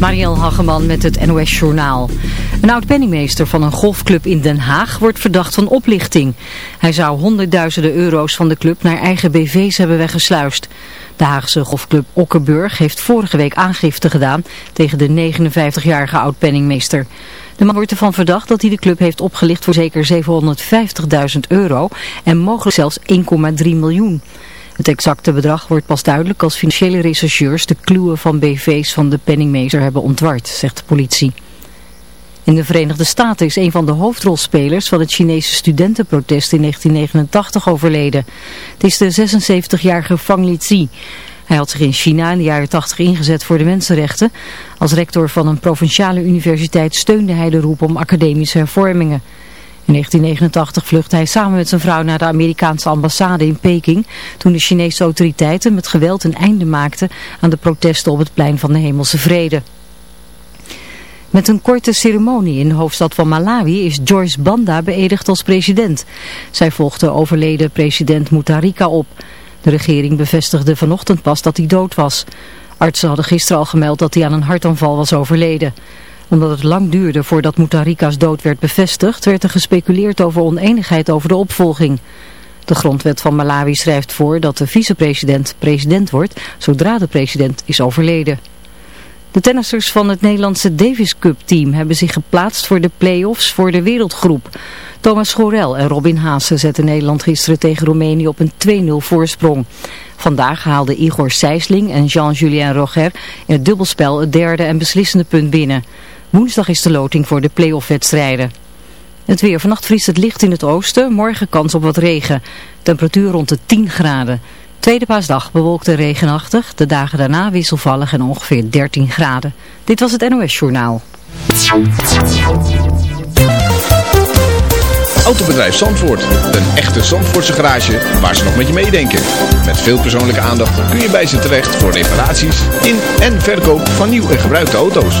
Marielle Hageman met het NOS Journaal. Een oud-penningmeester van een golfclub in Den Haag wordt verdacht van oplichting. Hij zou honderdduizenden euro's van de club naar eigen BV's hebben weggesluist. De Haagse golfclub Okkenburg heeft vorige week aangifte gedaan tegen de 59-jarige oud-penningmeester. De man wordt ervan verdacht dat hij de club heeft opgelicht voor zeker 750.000 euro en mogelijk zelfs 1,3 miljoen. Het exacte bedrag wordt pas duidelijk als financiële rechercheurs de kluwen van BV's van de penningmeester hebben ontward, zegt de politie. In de Verenigde Staten is een van de hoofdrolspelers van het Chinese studentenprotest in 1989 overleden. Het is de 76-jarige Fang Lizi. Hij had zich in China in de jaren 80 ingezet voor de mensenrechten. Als rector van een provinciale universiteit steunde hij de roep om academische hervormingen. In 1989 vluchtte hij samen met zijn vrouw naar de Amerikaanse ambassade in Peking, toen de Chinese autoriteiten met geweld een einde maakten aan de protesten op het plein van de Hemelse Vrede. Met een korte ceremonie in de hoofdstad van Malawi is Joyce Banda beëdigd als president. Zij volgde overleden president Mutharika op. De regering bevestigde vanochtend pas dat hij dood was. Artsen hadden gisteren al gemeld dat hij aan een hartaanval was overleden omdat het lang duurde voordat Mutarika's dood werd bevestigd, werd er gespeculeerd over oneenigheid over de opvolging. De grondwet van Malawi schrijft voor dat de vicepresident president wordt zodra de president is overleden. De tennissers van het Nederlandse Davis Cup team hebben zich geplaatst voor de play-offs voor de wereldgroep. Thomas Schorel en Robin Haase zetten Nederland gisteren tegen Roemenië op een 2-0 voorsprong. Vandaag haalden Igor Sijsling en Jean-Julien Roger in het dubbelspel het derde en beslissende punt binnen. Woensdag is de loting voor de play-off wedstrijden. Het weer. Vannacht vriest het licht in het oosten. Morgen kans op wat regen. Temperatuur rond de 10 graden. Tweede paasdag bewolkt en regenachtig. De dagen daarna wisselvallig en ongeveer 13 graden. Dit was het NOS Journaal. Autobedrijf Zandvoort. Een echte Zandvoortse garage waar ze nog met je meedenken. Met veel persoonlijke aandacht kun je bij ze terecht voor reparaties in en verkoop van nieuw en gebruikte auto's.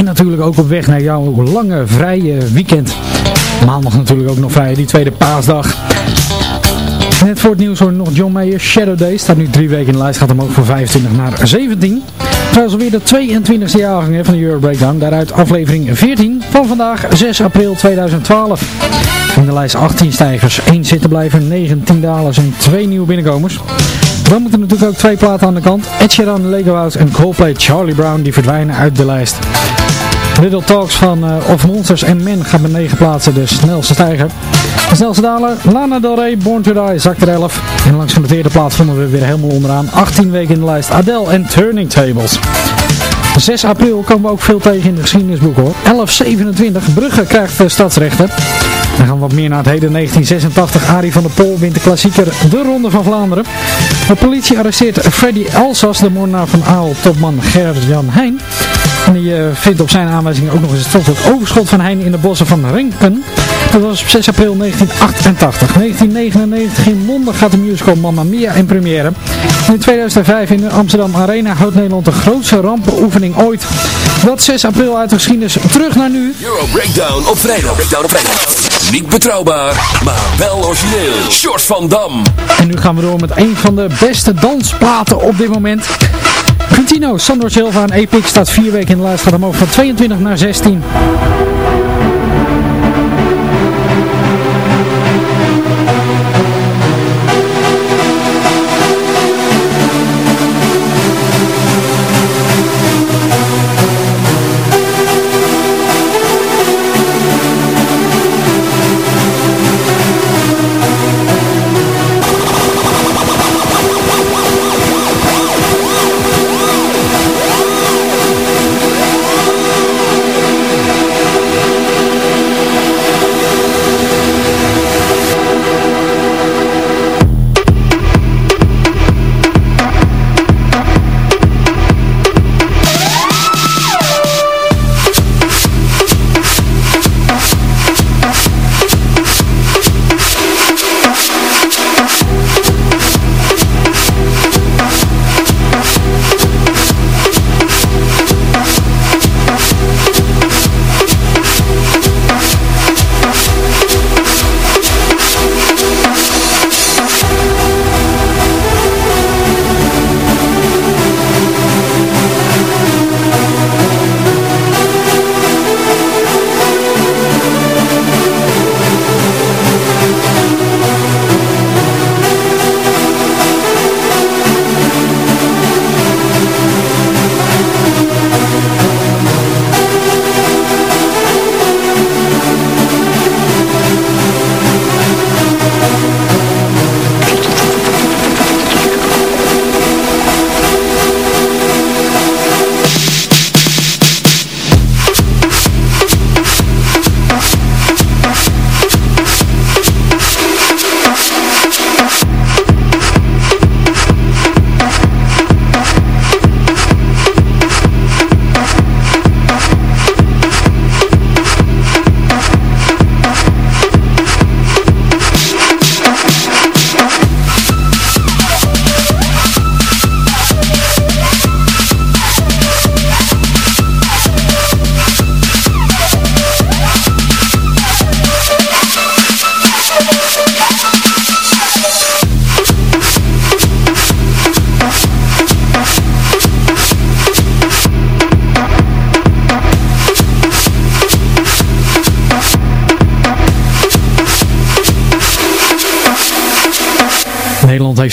En natuurlijk ook op weg naar jouw lange vrije weekend. Maandag natuurlijk ook nog vrij, die tweede paasdag. Net voor het nieuws hoor nog John Mayer. Shadow Day staat nu drie weken in de lijst. Gaat hem ook van 25 naar 17. Trouwens alweer de 22e jaargang van de Euro Breakdown. Daaruit aflevering 14 van vandaag 6 april 2012. In de lijst 18 stijgers, 1 zittenblijver, 19 dalers en 2 nieuwe binnenkomers. Dan moeten natuurlijk ook twee platen aan de kant. Ed Sheeran, Lego House en Coldplay Charlie Brown die verdwijnen uit de lijst. Little Talks van uh, Of Monsters en Men gaat met 9 plaatsen de snelste stijger. De snelste daler, Lana Del Rey, Born to Die, zakt er 11. En langs de noteerde plaats vonden we weer helemaal onderaan. 18 weken in de lijst, Adele en Turning Tables. 6 april komen we ook veel tegen in de geschiedenisboek hoor. 1127, Brugge krijgt de stadsrechten. Dan gaan we wat meer naar het heden 1986. Arie van der Pol wint de klassieker De Ronde van Vlaanderen. De politie arresteert Freddy Elsas, de moordenaar van AOL-topman Ger-Jan Heijn. En die uh, vindt op zijn aanwijzing ook nog eens het overschot van Heijn in de bossen van Renken. Dat was op 6 april 1988. 1999 in Londen gaat de musical Mamma Mia in première. In 2005 in de Amsterdam Arena houdt Nederland de grootste rampenoefening ooit. Dat 6 april uit de geschiedenis. Terug naar nu. Euro Breakdown op vrijdag. Breakdown op vrijdag. Niet betrouwbaar, maar wel origineel. Short van Dam. En nu gaan we door met een van de beste dansplaten op dit moment. Quintino, Sandro Silva en Epic staat vier weken in de lijst. Gaat omhoog van 22 naar 16.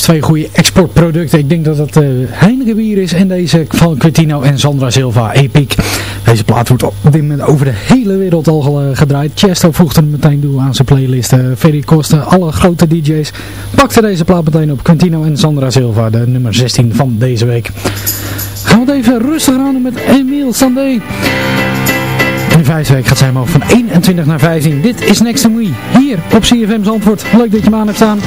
Twee goede exportproducten. Ik denk dat dat uh, Heineken bier is en deze van Quintino en Sandra Silva Epic. Deze plaat wordt op dit moment over de hele wereld al uh, gedraaid. Chesto voegde hem meteen toe aan zijn playlist. Uh, Ferry alle grote DJ's pakten deze plaat meteen op. Quintino en Sandra Silva, de nummer 16 van deze week. Gaan we het even rustig aan met Emile Sandé. In de vijfde week gaat zij omhoog van 21 naar 15. Dit is Next to Me, hier op CFM's Antwoord. Leuk dat je me aan hebt staan.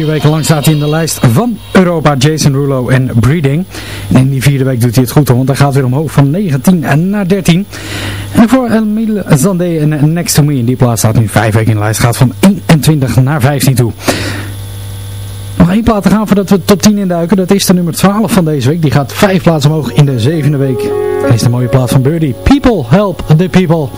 Weken lang staat hij in de lijst van Europa, Jason Rulo en Breeding. En in die vierde week doet hij het goed, want hij gaat weer omhoog van 19 naar 13. En voor Emile Zandé en Next to Me in die plaats staat nu vijf weken in de lijst. Gaat van 21 naar 15 toe. Nog één plaat te gaan voordat we top 10 induiken. Dat is de nummer 12 van deze week. Die gaat vijf plaatsen omhoog in de zevende week. Dit is de mooie plaat van Birdie. People help the people.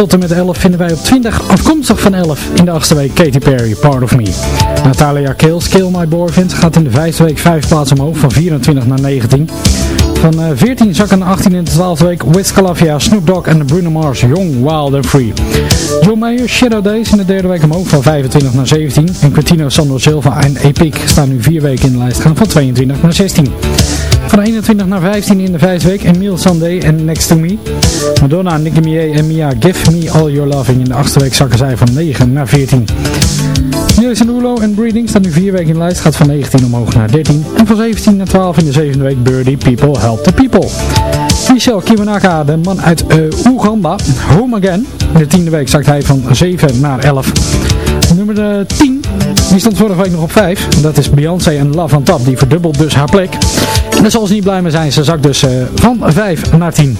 Tot en met 11 vinden wij op 20 afkomstig van 11 in de achtste week Katy Perry, Part of Me. Natalia Kills, Kill My Boyfriend gaat in de vijfde week 5 plaatsen omhoog van 24 naar 19. Van 14 eh, zakken naar 18 in de 12e week Wiz Calafia, Snoop Dogg en Bruno Mars, Young, Wild and Free. John Mayer, Shadow Days in de derde week omhoog van 25 naar 17. En Quintino, Sandro Silva en Epic staan nu 4 weken in de lijst gaan van 22 naar 16. Van 21 naar 15 in de vijfde week Emile Sandé en Next to Me. Madonna, Nicki Minaj en Mia Give Me All Your Loving. In de achtste week zakken zij van 9 naar 14. Niels Ulo en Breeding staan nu 4 weken in de lijst. Gaat van 19 omhoog naar 13. En van 17 naar 12 in de zevende week Birdie People Help the People. Michel Kiwanaka, de man uit uh, Oeganda, Home Again. In de tiende week zakt hij van 7 naar 11. Nummer 10, die stond vorige week nog op 5. Dat is Beyoncé en Love on Top. Die verdubbelt dus haar plek. En daar zal ze niet blij mee zijn. Ze zakt dus uh, van 5 naar 10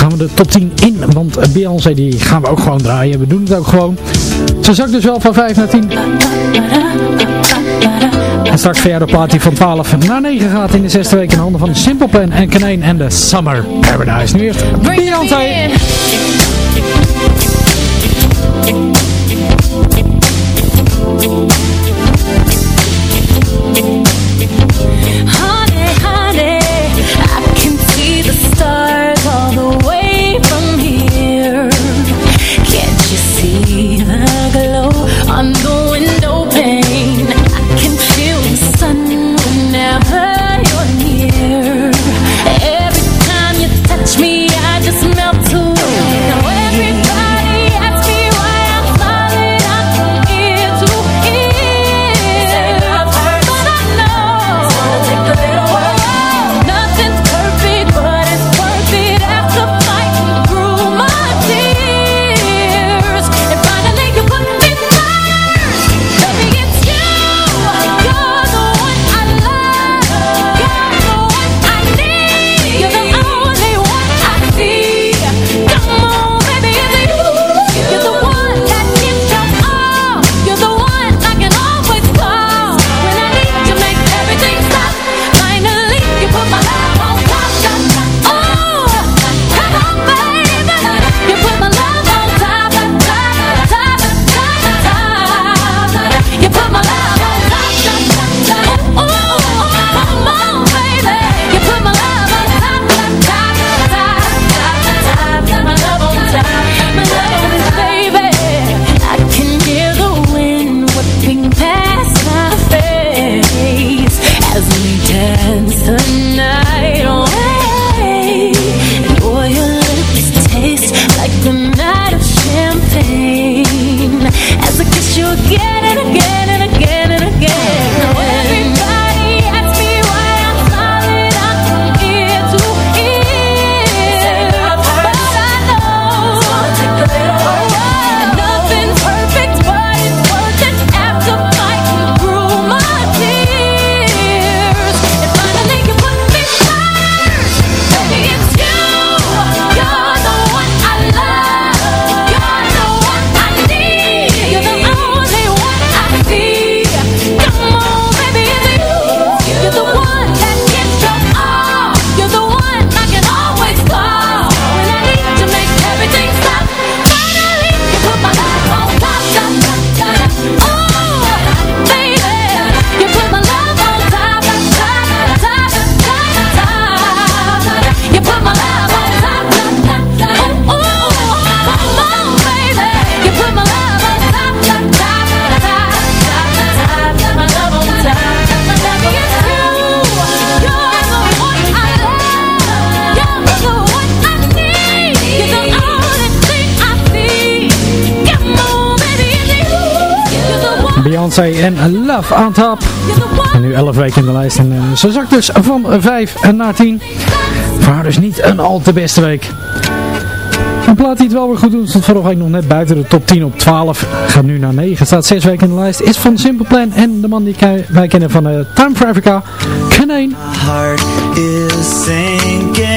gaan we de top 10 in. Want Beyoncé die gaan we ook gewoon draaien. We doen het ook gewoon. Ze zakt dus wel van 5 naar 10. En straks verder plaat die van 12 naar 9 gaat in de zesde week in handen van Simple Plan en Kaneen en de Summer Paradise. Nu eerst Beyoncé. you. Beyoncé en Love on Top. En nu 11 weken in de lijst en uh, ze zakt dus van 5 naar 10. Voor haar dus niet een al te beste week. Een plaat die het wel weer goed doet, stond vorige week nog net buiten de top 10 op 12. Gaat nu naar 9, staat 6 weken in de lijst. Is van Simple Plan en de man die wij kennen van uh, Time for Africa, Kaneen. My heart is sinking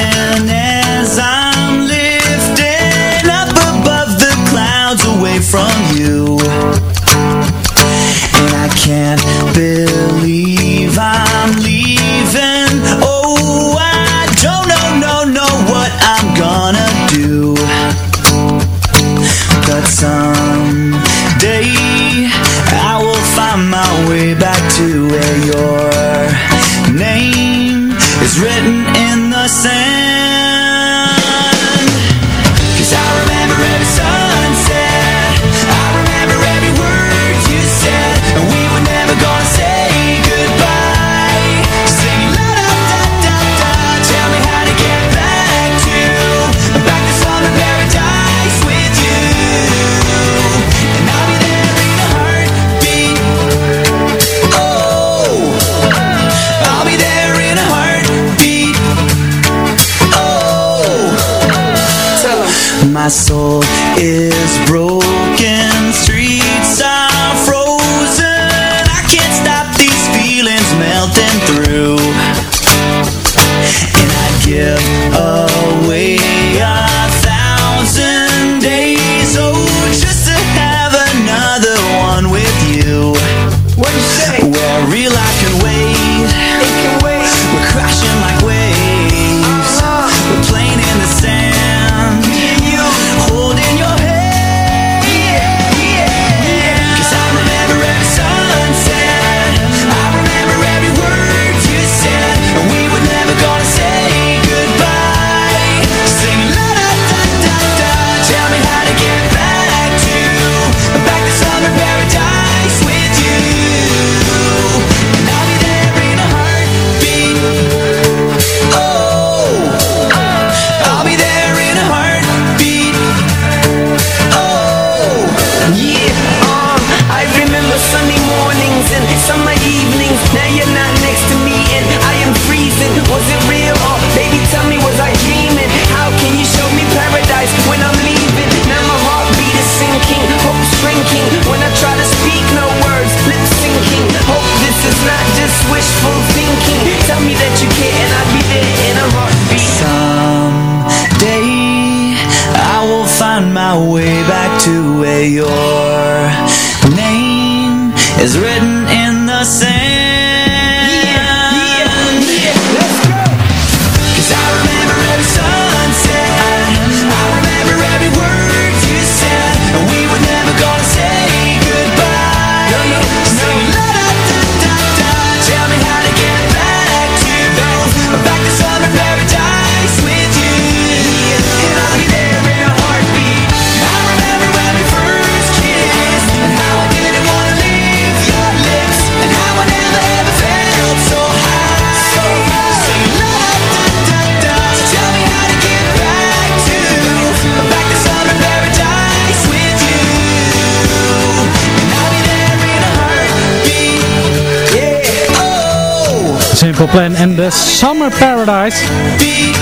Plan en de Summer Paradise. beat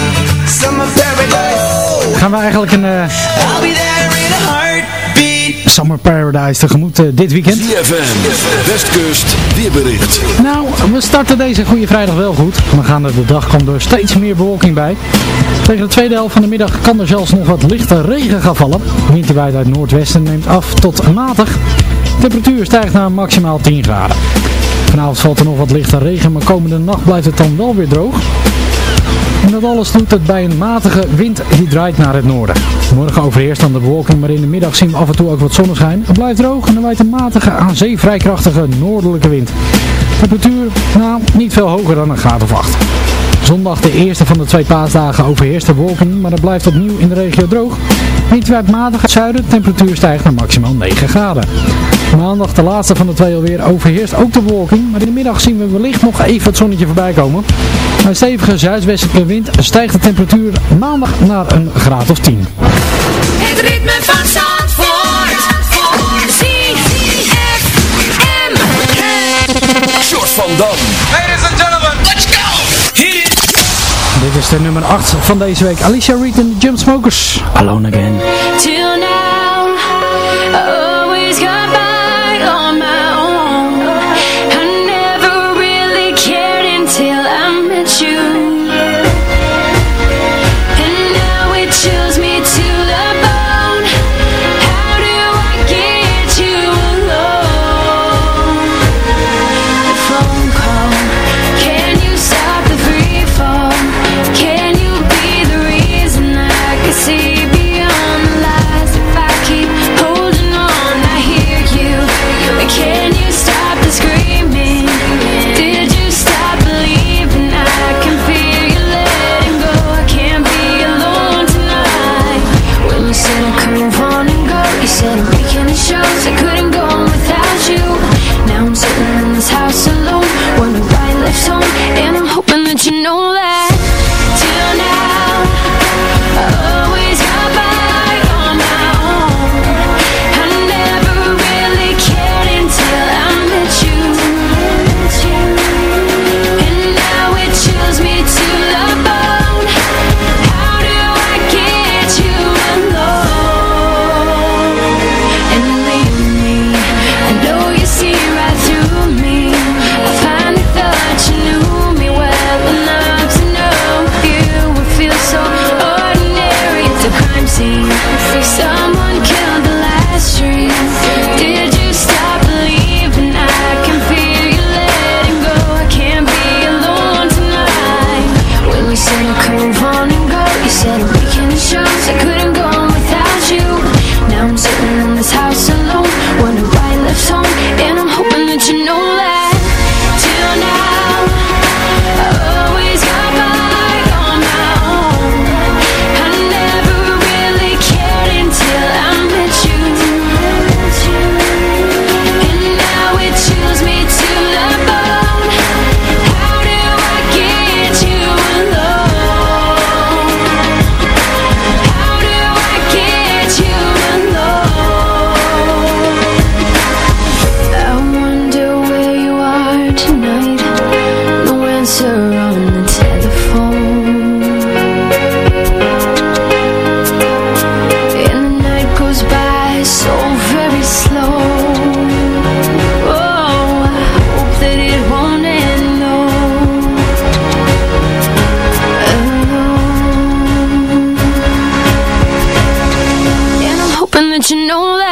Summer paradise. Gaan we eigenlijk een heartbeat Summer Paradise tegemoet eh, dit weekend? ZFM, Westkust, weerbericht. Nou, we starten deze goede vrijdag wel goed. We gaan er de dag komt er steeds meer bewolking bij. Tegen de tweede helft van de middag kan er zelfs nog wat lichte regen gaan vallen. Waait uit noordwesten neemt af tot matig. De temperatuur stijgt naar maximaal 10 graden. Vanavond valt er nog wat lichte regen, maar komende nacht blijft het dan wel weer droog. En dat alles doet het bij een matige wind die draait naar het noorden. Morgen overheerst dan de bewolking, maar in de middag zien we af en toe ook wat zonneschijn. Het blijft droog en er waait een matige, aan zee vrij krachtige noordelijke wind. Temperatuur, nou, niet veel hoger dan een graad of 8. Zondag de eerste van de twee paasdagen overheerst de wolking, maar het blijft opnieuw in de regio droog. Wind waait matig uit het zuiden, temperatuur stijgt naar maximaal 9 graden. Maandag de laatste van de twee alweer overheerst ook de wolking, maar in de middag zien we wellicht nog even het zonnetje voorbij komen. Bij een stevige zuidwestelijke wind stijgt de temperatuur maandag naar een graad of 10. Het ritme van Zandvoort. ZFM. Short van Dam. Dit is de nummer 8 van deze week. Alicia Reed en de Jumpsmokers. Alone Again. You know Don't you know that?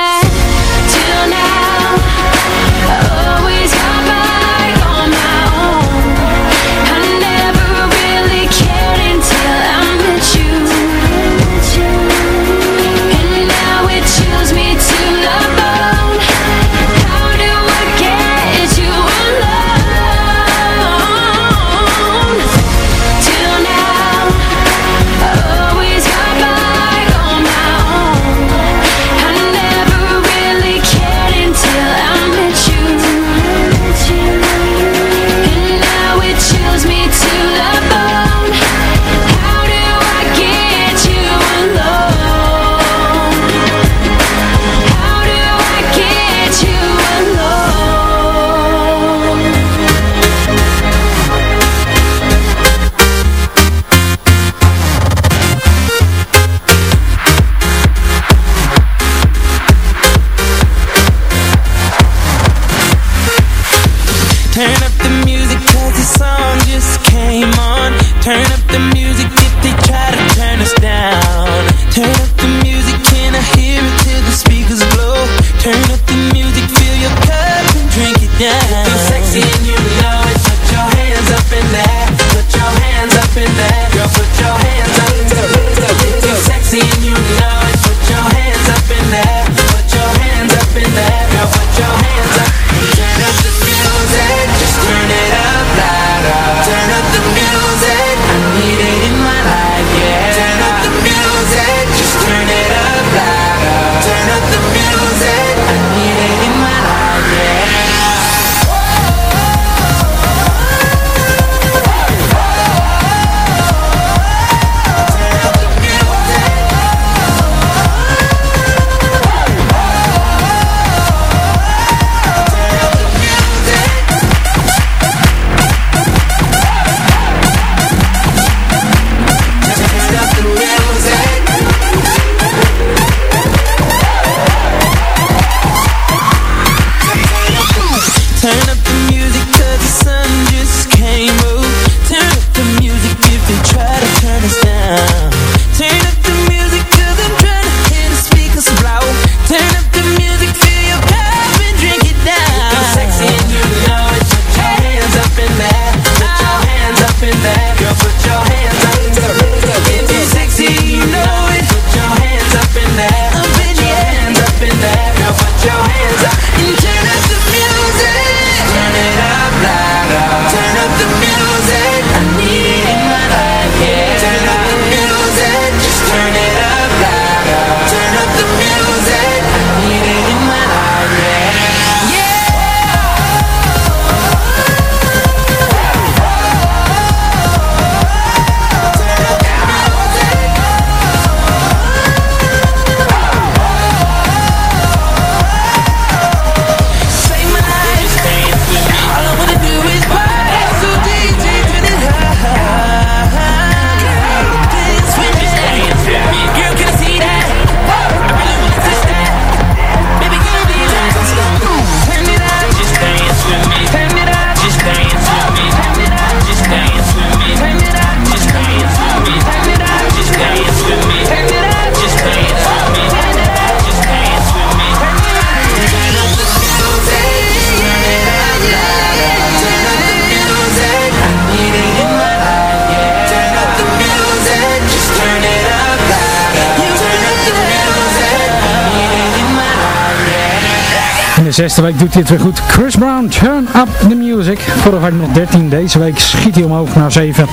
Zesde week doet hij het weer goed. Chris Brown, Turn Up The Music. Vorige week nog 13, deze week schiet hij omhoog naar 7.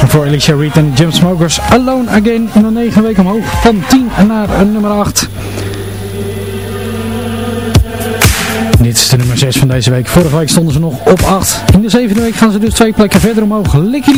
En voor Alicia Reed en Jim Smokers, Alone Again in de negende week omhoog. Van 10 naar nummer 8. Dit is de nummer 6 van deze week. Vorige week stonden ze nog op 8. In de zevende week gaan ze dus twee plekken verder omhoog. Licky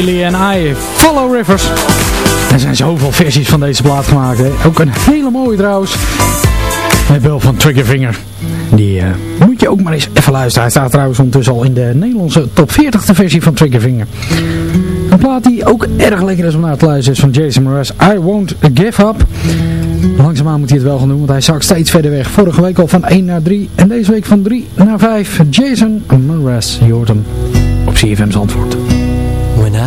Lee en I Follow Rivers. Er zijn zoveel versies van deze plaat gemaakt. Ook een hele mooie trouwens. Met behulp van Triggerfinger. Die uh, moet je ook maar eens even luisteren. Hij staat trouwens ondertussen al in de Nederlandse top 40 versie van Triggerfinger. Een plaat die ook erg lekker is om naar te luisteren is van Jason Mraz. I Won't Give Up. Langzaamaan moet hij het wel gaan doen, want hij zakt steeds verder weg. Vorige week al van 1 naar 3 en deze week van 3 naar 5. Jason Mraz, je hoort hem op CFM's antwoord.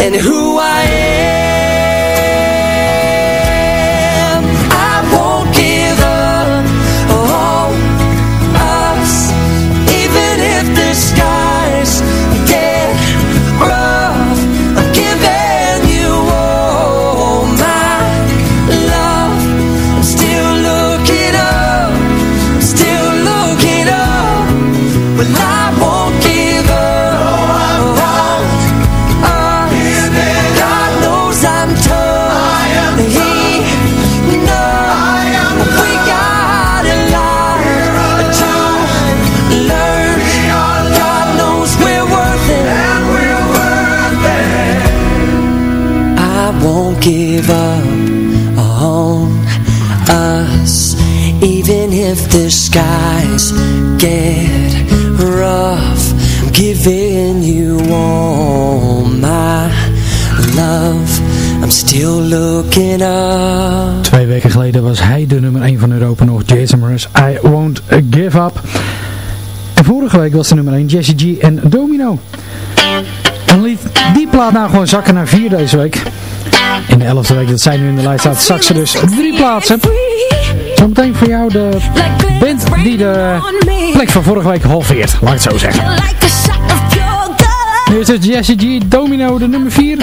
And who I vorige week was de nummer 1 Jesse G en Domino. En liet die plaat nou gewoon zakken naar 4 deze week. In de 11e week dat zij nu in de lijst staat, zak ze dus drie plaatsen. Zometeen voor jou de band die de plek van vorige week halveert, laat ik het zo zeggen. Nu is het Jesse G, Domino, de nummer 4.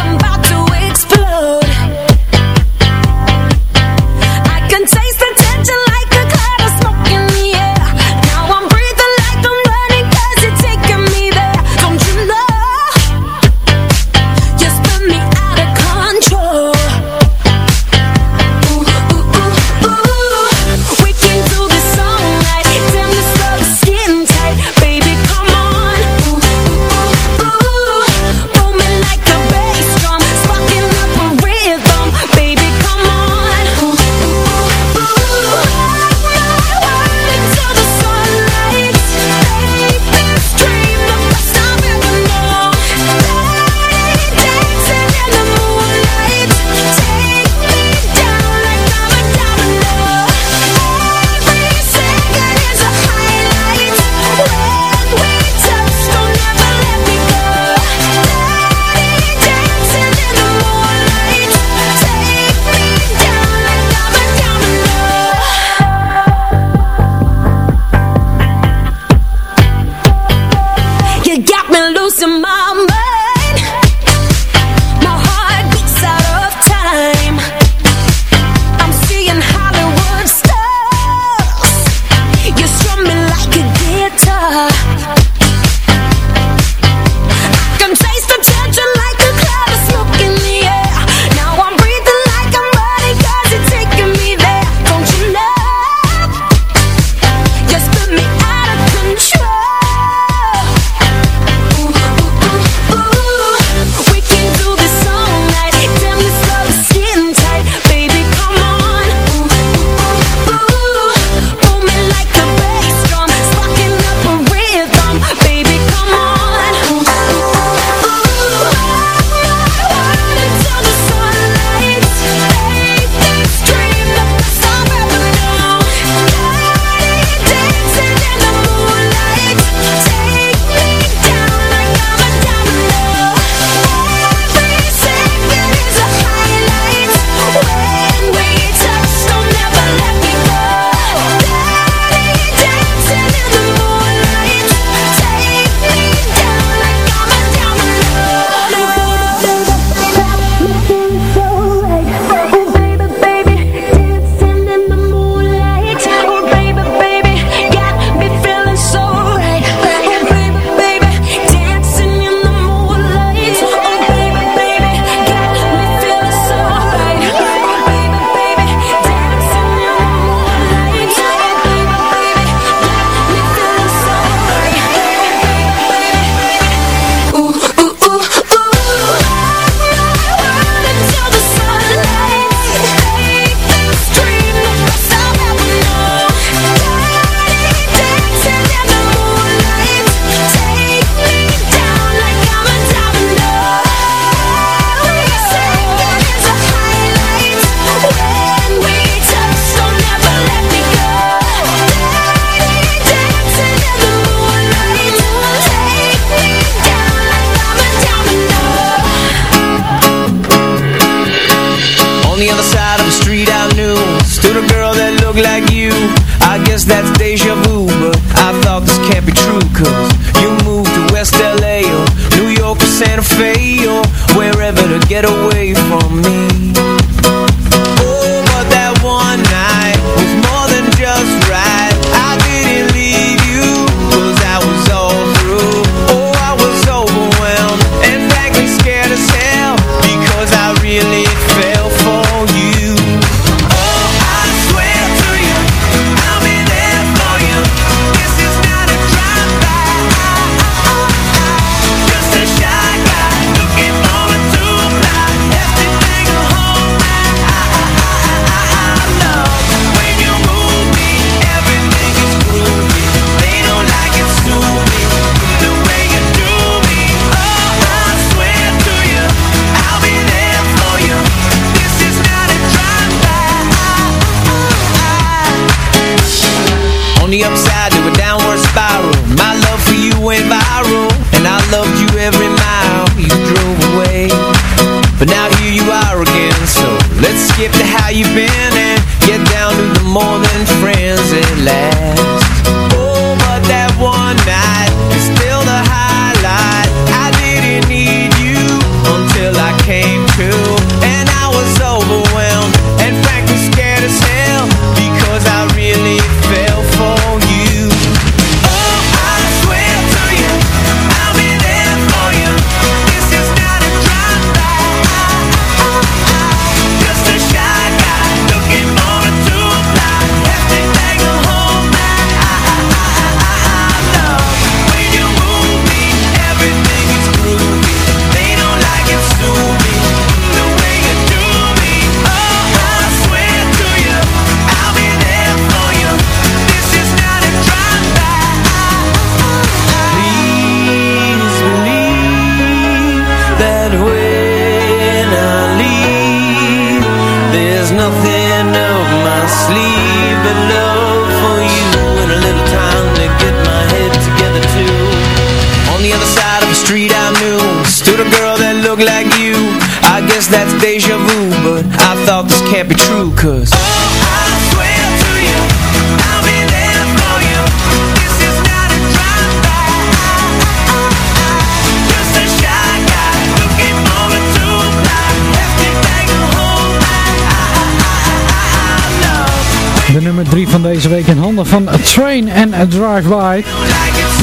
nummer 3 van deze week in handen van A Train en Drive-By.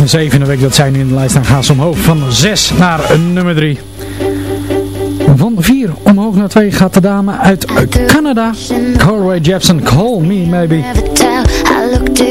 De zevende week dat zijn nu in de lijst Dan gaan ze omhoog van 6 naar nummer 3. Van 4 omhoog naar 2 gaat de dame uit Canada. Corey Jepson, Call Me Maybe. I looked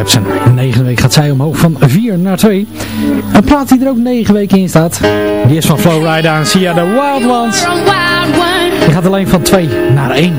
Jepsen. In negen weken gaat zij omhoog van 4 naar 2. Een plaat die er ook 9 weken in staat. Die is van Flowrider en Sia de Wild Ones. Die gaat alleen van 2 naar 1.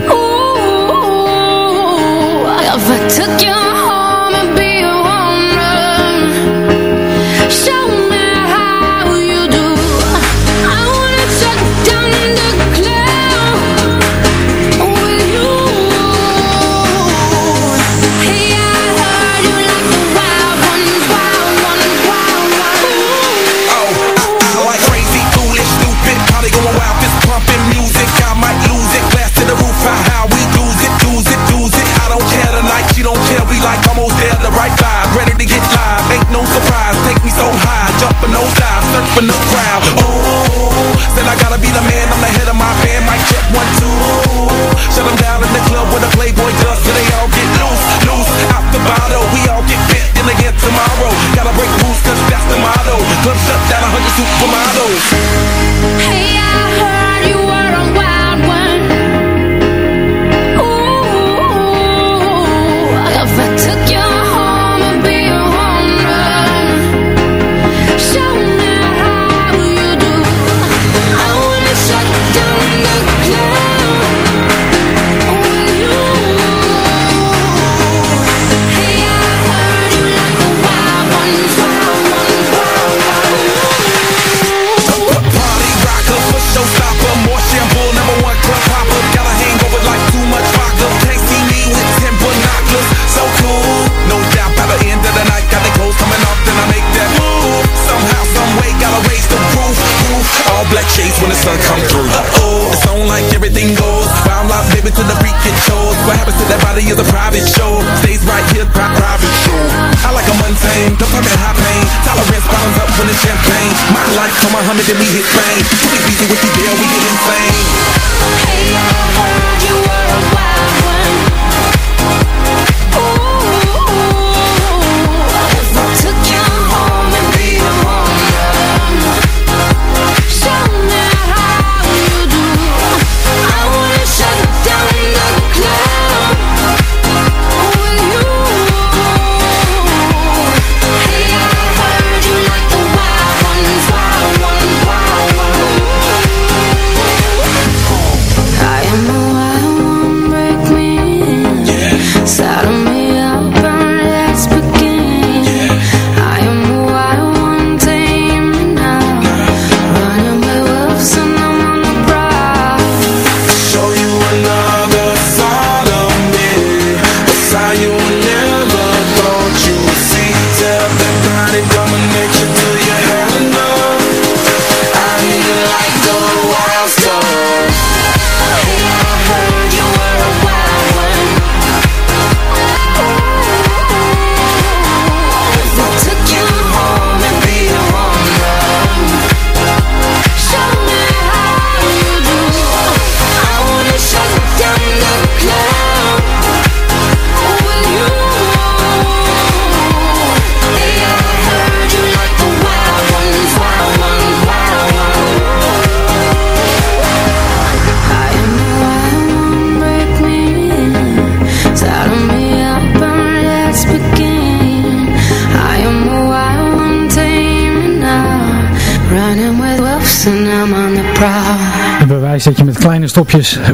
to me.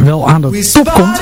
wel aan de top komt.